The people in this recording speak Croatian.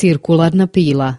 Cirkularna pila.